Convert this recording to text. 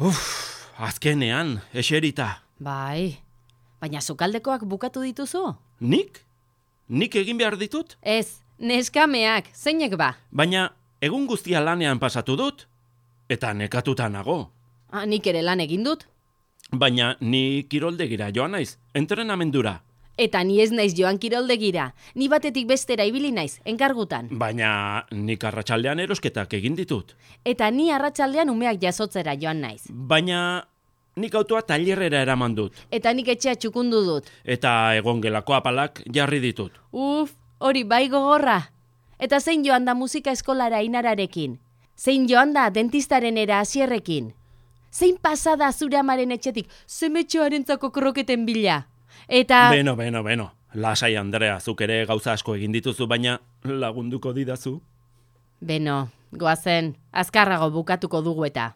Uf, azkenean, eserita. Bai, baina sukaldekoak bukatu dituzu? Nik? Nik egin behar ditut? Ez, neskameak, zeinek ba? Baina egun guztia lanean pasatu dut, eta nekatuta nago. Ah, nik ere lan egin dut. Baina ni kiroldegira joan naiz, entrenamendura. Eta ni ez naiz joan kiroldegira. Ni batetik bestera ibili naiz, enkargutan. Baina nik arratsaldean erosketak egin ditut. Eta ni arratsaldean umeak jasotzera joan naiz. Baina nik autoa tailerrera eraman dut. Eta nik etxea txukundu dut. Eta egongelako apalak jarri ditut. Uf, hori bai gogorra. Eta zein joan da musika eskolara inararekin? Zein joan da dentistaren era hasierrekin? Zein pasada zure amaren etxetik zemetxoarentzako kroketen bila? Eta... Beno, beno, beno. Lasai, Andrea, zuk ere gauza asko egin dituzu, baina lagunduko didazu. Beno, goazen, azkarrago bukatuko dugu eta.